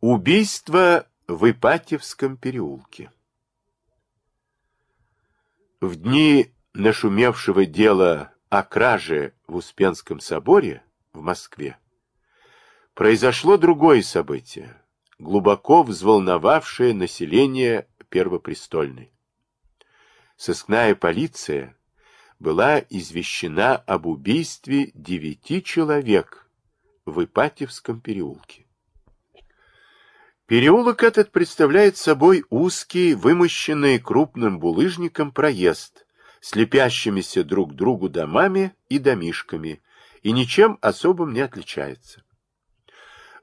Убийство в Ипатьевском переулке В дни нашумевшего дела о краже в Успенском соборе в Москве произошло другое событие, глубоко взволновавшее население Первопрестольной. Сыскная полиция была извещена об убийстве девяти человек в Ипатьевском переулке. Переулок этот представляет собой узкий, вымощенный крупным булыжником проезд, слепящимися друг другу домами и домишками, и ничем особым не отличается.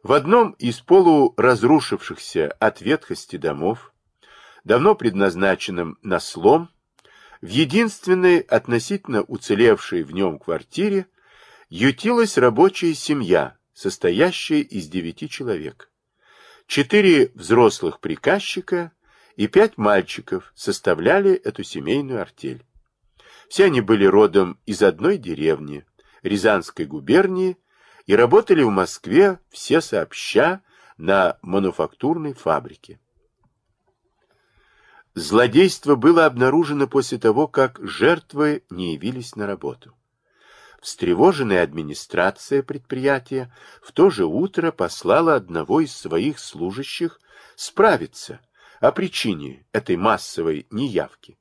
В одном из полуразрушившихся от ветхости домов, давно предназначенном на слом, в единственной относительно уцелевшей в нем квартире ютилась рабочая семья, состоящая из девяти человек четыре взрослых приказчика и пять мальчиков составляли эту семейную артель. Все они были родом из одной деревни, Рязанской губернии, и работали в Москве все сообща на мануфактурной фабрике. Злодейство было обнаружено после того, как жертвы не явились на работу. Встревоженная администрация предприятия в то же утро послала одного из своих служащих справиться о причине этой массовой неявки.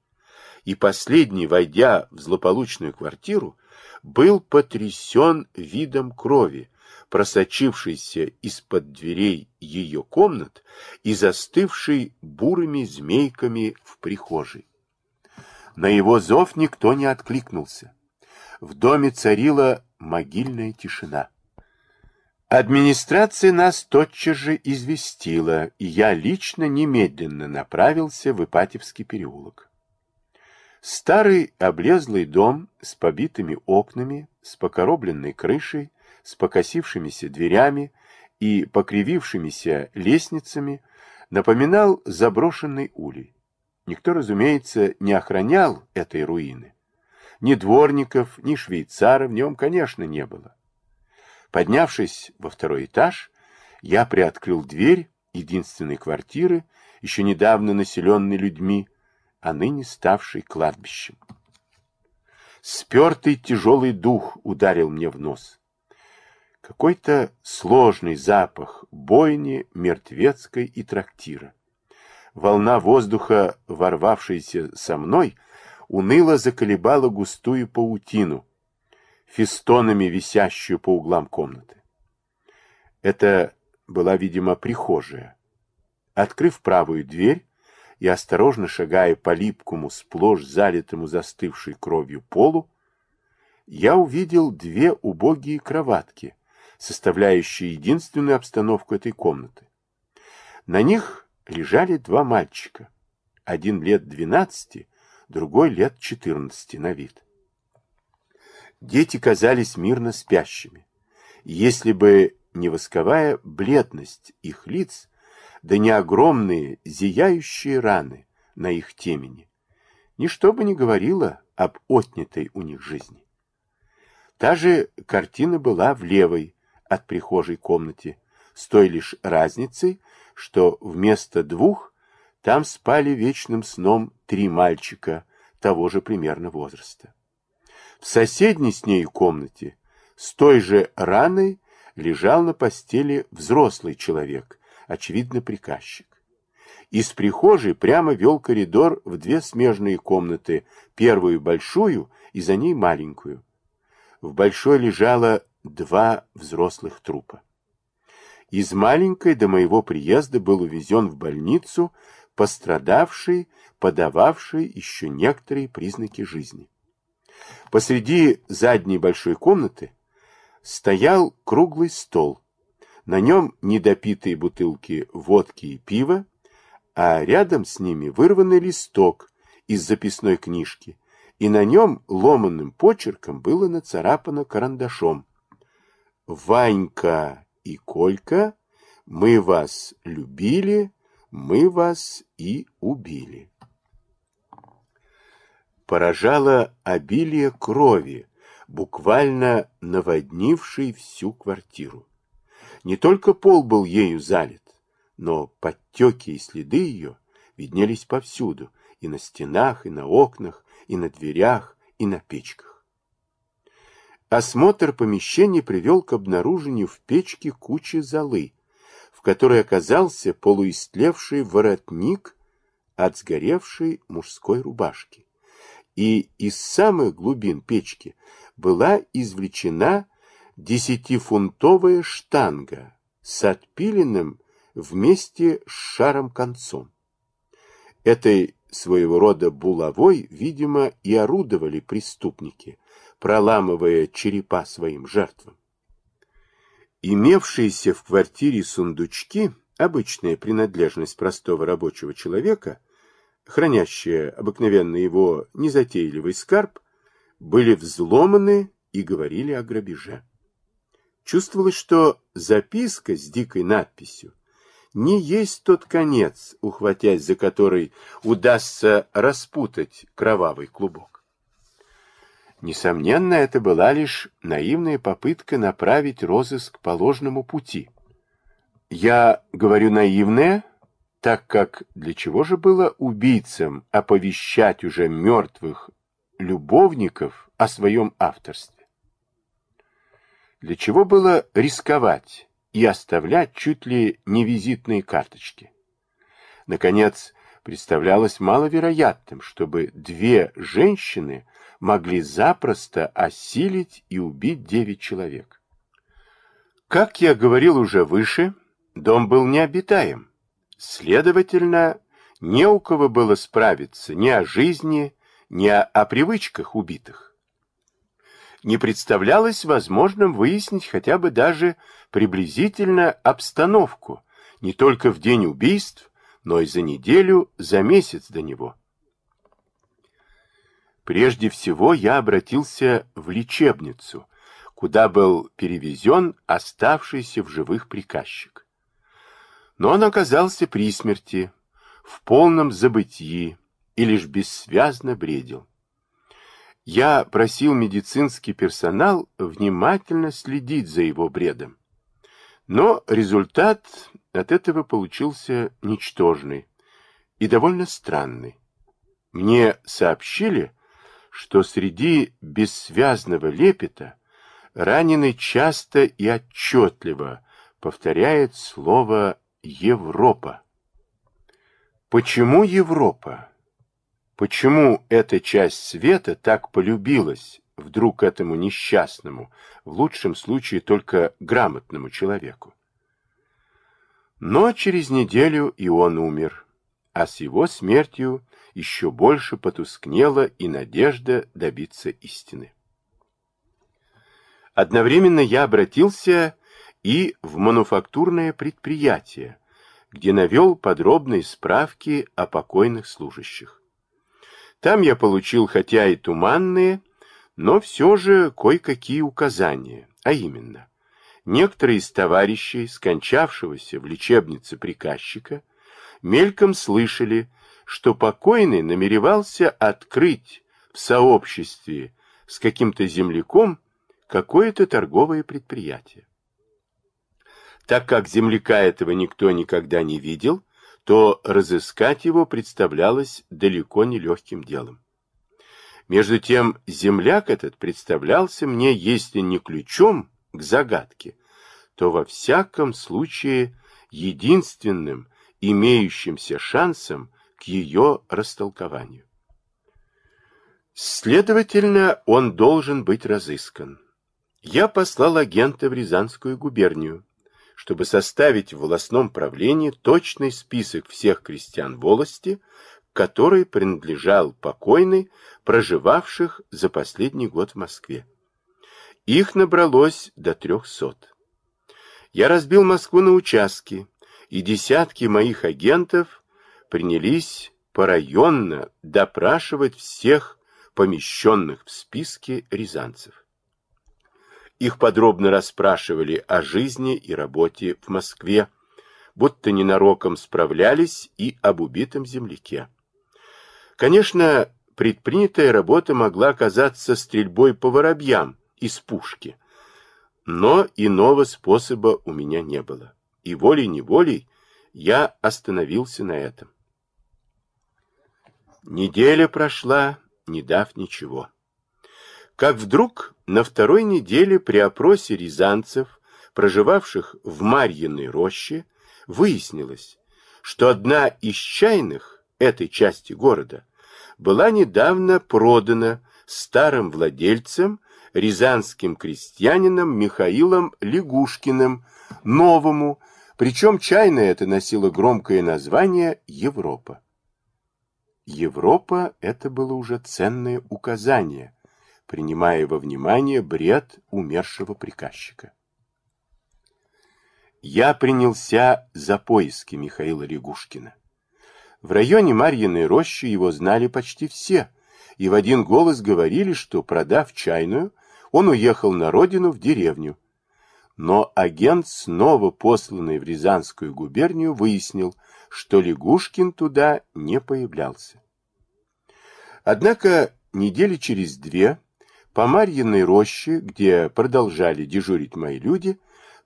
И последний, войдя в злополучную квартиру, был потрясен видом крови, просочившейся из-под дверей ее комнат и застывшей бурыми змейками в прихожей. На его зов никто не откликнулся в доме царила могильная тишина. Администрация нас тотчас же известила, и я лично немедленно направился в Ипатьевский переулок. Старый облезлый дом с побитыми окнами, с покоробленной крышей, с покосившимися дверями и покривившимися лестницами напоминал заброшенный улей. Никто, разумеется, не охранял этой руины. Ни дворников, ни швейцара в нем, конечно, не было. Поднявшись во второй этаж, я приоткрыл дверь единственной квартиры, еще недавно населенной людьми, а ныне ставшей кладбищем. Спертый тяжелый дух ударил мне в нос. Какой-то сложный запах бойни, мертвецкой и трактира. Волна воздуха, ворвавшаяся со мной, уныло заколебала густую паутину, фестонами висящую по углам комнаты. Это была, видимо, прихожая. Открыв правую дверь и осторожно шагая по липкому, сплошь залитому застывшей кровью полу, я увидел две убогие кроватки, составляющие единственную обстановку этой комнаты. На них лежали два мальчика, один лет двенадцати, другой лет 14 на вид. Дети казались мирно спящими. Если бы не восковая бледность их лиц, да не огромные зияющие раны на их темени, ничто бы не говорило об отнятой у них жизни. Та же картина была в левой от прихожей комнате, с той лишь разницей, что вместо двух там спали вечным сном три мальчика того же примерно возраста. В соседней с ней комнате с той же раной лежал на постели взрослый человек, очевидно, приказчик. Из прихожей прямо вел коридор в две смежные комнаты, первую большую и за ней маленькую. В большой лежало два взрослых трупа. Из маленькой до моего приезда был увезен в больницу пострадавший, подававший еще некоторые признаки жизни. Посреди задней большой комнаты стоял круглый стол. На нем недопитые бутылки водки и пива, а рядом с ними вырванный листок из записной книжки, и на нем ломанным почерком было нацарапано карандашом. «Ванька и Колька, мы вас любили, мы вас и убили. Поражало обилие крови, буквально наводнившей всю квартиру. Не только пол был ею залит, но подтеки и следы ее виднелись повсюду, и на стенах, и на окнах, и на дверях, и на печках. Осмотр помещения привел к обнаружению в печке кучи золы, которой оказался полуистлевший воротник от сгоревшей мужской рубашки. И из самых глубин печки была извлечена десятифунтовая штанга с отпиленным вместе с шаром концом. Этой своего рода булавой, видимо, и орудовали преступники, проламывая черепа своим жертвам. Имевшиеся в квартире сундучки, обычная принадлежность простого рабочего человека, хранящая обыкновенно его незатейливый скарб, были взломаны и говорили о грабеже. Чувствовалось, что записка с дикой надписью не есть тот конец, ухватясь за который удастся распутать кровавый клубок. Несомненно, это была лишь наивная попытка направить розыск по ложному пути. Я говорю наивная, так как для чего же было убийцам оповещать уже мертвых любовников о своем авторстве? Для чего было рисковать и оставлять чуть ли не визитные карточки. Наконец, представлялось маловероятным, чтобы две женщины могли запросто осилить и убить девять человек. Как я говорил уже выше, дом был необитаем. Следовательно, не у кого было справиться ни о жизни, ни о, о привычках убитых не представлялось возможным выяснить хотя бы даже приблизительно обстановку, не только в день убийств, но и за неделю, за месяц до него. Прежде всего я обратился в лечебницу, куда был перевезен оставшийся в живых приказчик. Но он оказался при смерти, в полном забытии и лишь бессвязно бредил. Я просил медицинский персонал внимательно следить за его бредом. Но результат от этого получился ничтожный и довольно странный. Мне сообщили, что среди бессвязного лепета раненый часто и отчетливо повторяет слово «Европа». Почему Европа? Почему эта часть света так полюбилась вдруг этому несчастному, в лучшем случае только грамотному человеку? Но через неделю и он умер, а с его смертью еще больше потускнела и надежда добиться истины. Одновременно я обратился и в мануфактурное предприятие, где навел подробные справки о покойных служащих. Там я получил хотя и туманные, но все же кое-какие указания, а именно, некоторые из товарищей, скончавшегося в лечебнице приказчика, мельком слышали, что покойный намеревался открыть в сообществе с каким-то земляком какое-то торговое предприятие. Так как земляка этого никто никогда не видел, то разыскать его представлялось далеко не легким делом. Между тем, земляк этот представлялся мне, если не ключом к загадке, то во всяком случае единственным имеющимся шансом к ее растолкованию. Следовательно, он должен быть разыскан. Я послал агента в Рязанскую губернию, чтобы составить в волосном правлении точный список всех крестьян волости, которой принадлежал покойный, проживавших за последний год в Москве. Их набралось до трехсот. Я разбил Москву на участки, и десятки моих агентов принялись порайонно допрашивать всех помещенных в списке рязанцев. Их подробно расспрашивали о жизни и работе в Москве, будто ненароком справлялись и об убитом земляке. Конечно, предпринятая работа могла оказаться стрельбой по воробьям из пушки, но иного способа у меня не было. И волей-неволей я остановился на этом. Неделя прошла, не дав ничего. Как вдруг на второй неделе при опросе рязанцев, проживавших в Марьиной роще, выяснилось, что одна из чайных этой части города была недавно продана старым владельцем, рязанским крестьянином Михаилом Лягушкиным, новому, причем чайная это носила громкое название «Европа». Европа — это было уже ценное указание, принимая во внимание бред умершего приказчика. Я принялся за поиски Михаила Лягушкина. В районе Марьиной рощи его знали почти все, и в один голос говорили, что, продав чайную, он уехал на родину в деревню. Но агент, снова посланный в Рязанскую губернию, выяснил, что Лягушкин туда не появлялся. Однако недели через две по Марьиной роще, где продолжали дежурить мои люди,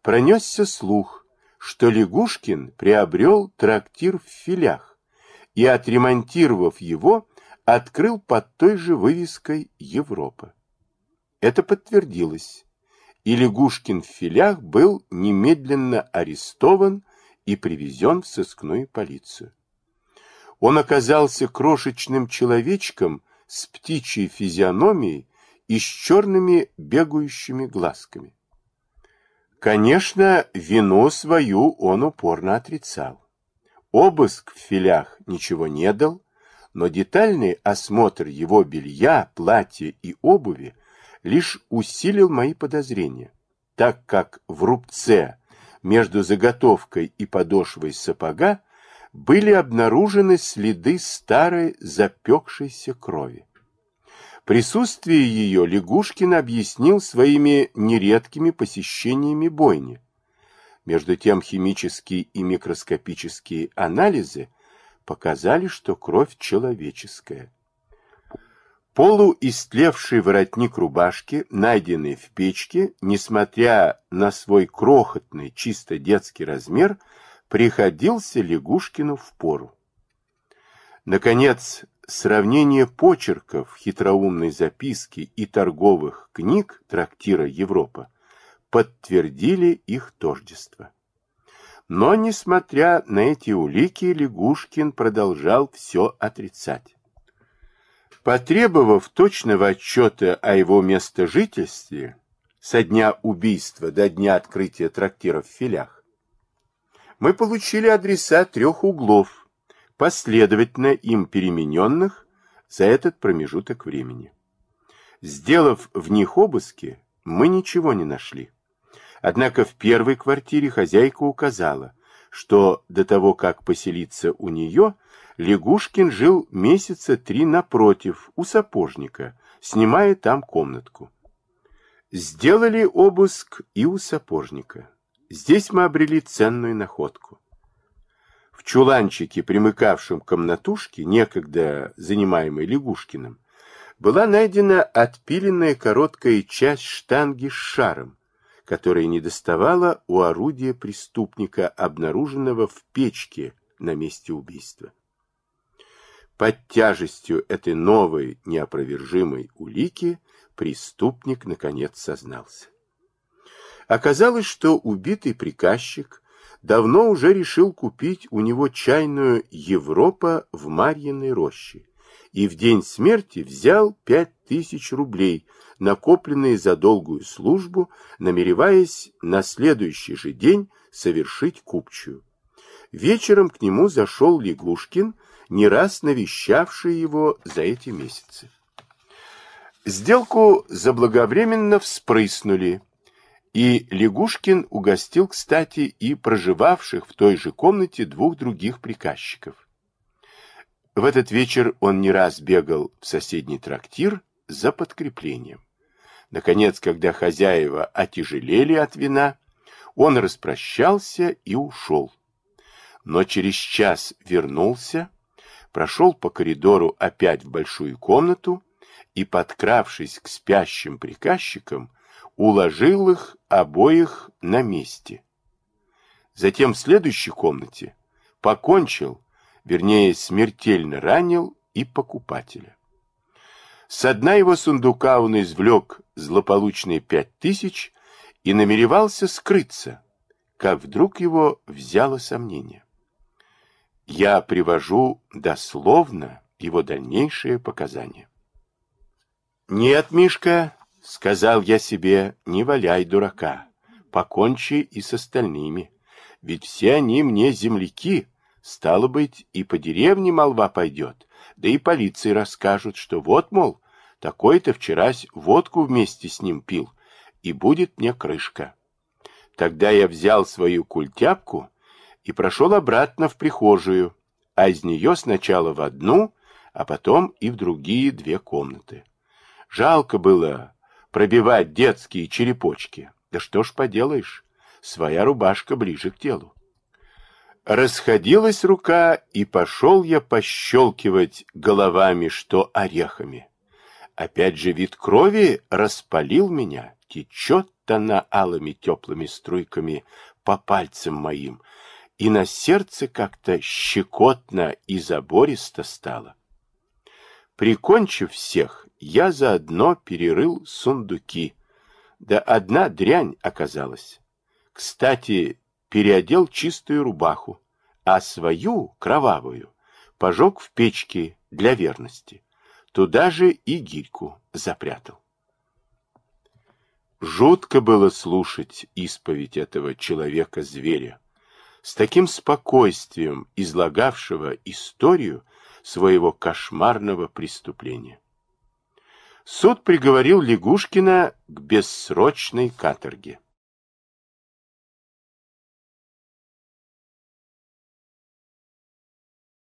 пронесся слух, что Лягушкин приобрел трактир в филях и, отремонтировав его, открыл под той же вывеской «Европа». Это подтвердилось, и Лягушкин в филях был немедленно арестован и привезен в сыскную полицию. Он оказался крошечным человечком с птичьей физиономией и с черными бегающими глазками. Конечно, вину свою он упорно отрицал. Обыск в филях ничего не дал, но детальный осмотр его белья, платья и обуви лишь усилил мои подозрения, так как в рубце между заготовкой и подошвой сапога были обнаружены следы старой запекшейся крови. Присутствие ее Лягушкин объяснил своими нередкими посещениями бойни. Между тем химические и микроскопические анализы показали, что кровь человеческая. Полуистлевший воротник рубашки, найденный в печке, несмотря на свой крохотный, чисто детский размер, приходился Лягушкину в пору. Наконец, сравнение почерков хитроумной записки и торговых книг трактира Европа подтвердили их тождество. Но, несмотря на эти улики, Лягушкин продолжал все отрицать. Потребовав точного отчета о его местожительстве со дня убийства до дня открытия трактира в филях, мы получили адреса трех углов, последовательно им перемененных за этот промежуток времени. Сделав в них обыски, мы ничего не нашли. Однако в первой квартире хозяйка указала, что до того, как поселиться у нее, Лягушкин жил месяца три напротив, у сапожника, снимая там комнатку. Сделали обыск и у сапожника. Здесь мы обрели ценную находку. В чуланчике, примыкавшем к комнатушке, некогда занимаемой Лягушкиным, была найдена отпиленная короткая часть штанги с шаром, которая недоставала у орудия преступника, обнаруженного в печке на месте убийства. Под тяжестью этой новой неопровержимой улики преступник наконец сознался. Оказалось, что убитый приказчик давно уже решил купить у него чайную Европа в Марьиной роще и в день смерти взял пять тысяч рублей, накопленные за долгую службу, намереваясь на следующий же день совершить купчую. Вечером к нему зашел Лягушкин не раз навещавший его за эти месяцы. Сделку заблаговременно вспрыснули, и Лягушкин угостил, кстати, и проживавших в той же комнате двух других приказчиков. В этот вечер он не раз бегал в соседний трактир за подкреплением. Наконец, когда хозяева отяжелели от вина, он распрощался и ушел. Но через час вернулся, прошел по коридору опять в большую комнату и, подкравшись к спящим приказчикам, уложил их обоих на месте. Затем в следующей комнате покончил, вернее, смертельно ранил и покупателя. С дна его сундука он извлек злополучные пять тысяч и намеревался скрыться, как вдруг его взяло сомнение. Я привожу дословно его дальнейшие показания. «Нет, Мишка», — сказал я себе, — «не валяй дурака, покончи и с остальными, ведь все они мне земляки, стало быть, и по деревне молва пойдет, да и полиции расскажут, что вот, мол, такой-то вчерась водку вместе с ним пил, и будет мне крышка. Тогда я взял свою культяпку и прошел обратно в прихожую, а из нее сначала в одну, а потом и в другие две комнаты. Жалко было пробивать детские черепочки. Да что ж поделаешь, своя рубашка ближе к телу. Расходилась рука, и пошел я пощелкивать головами, что орехами. Опять же вид крови распалил меня, течет она алыми теплыми струйками по пальцам моим, и на сердце как-то щекотно и забористо стало. Прикончив всех, я заодно перерыл сундуки. Да одна дрянь оказалась. Кстати, переодел чистую рубаху, а свою, кровавую, пожег в печке для верности. Туда же и гирьку запрятал. Жутко было слушать исповедь этого человека-зверя, с таким спокойствием излагавшего историю своего кошмарного преступления. Суд приговорил Лягушкина к бессрочной каторге.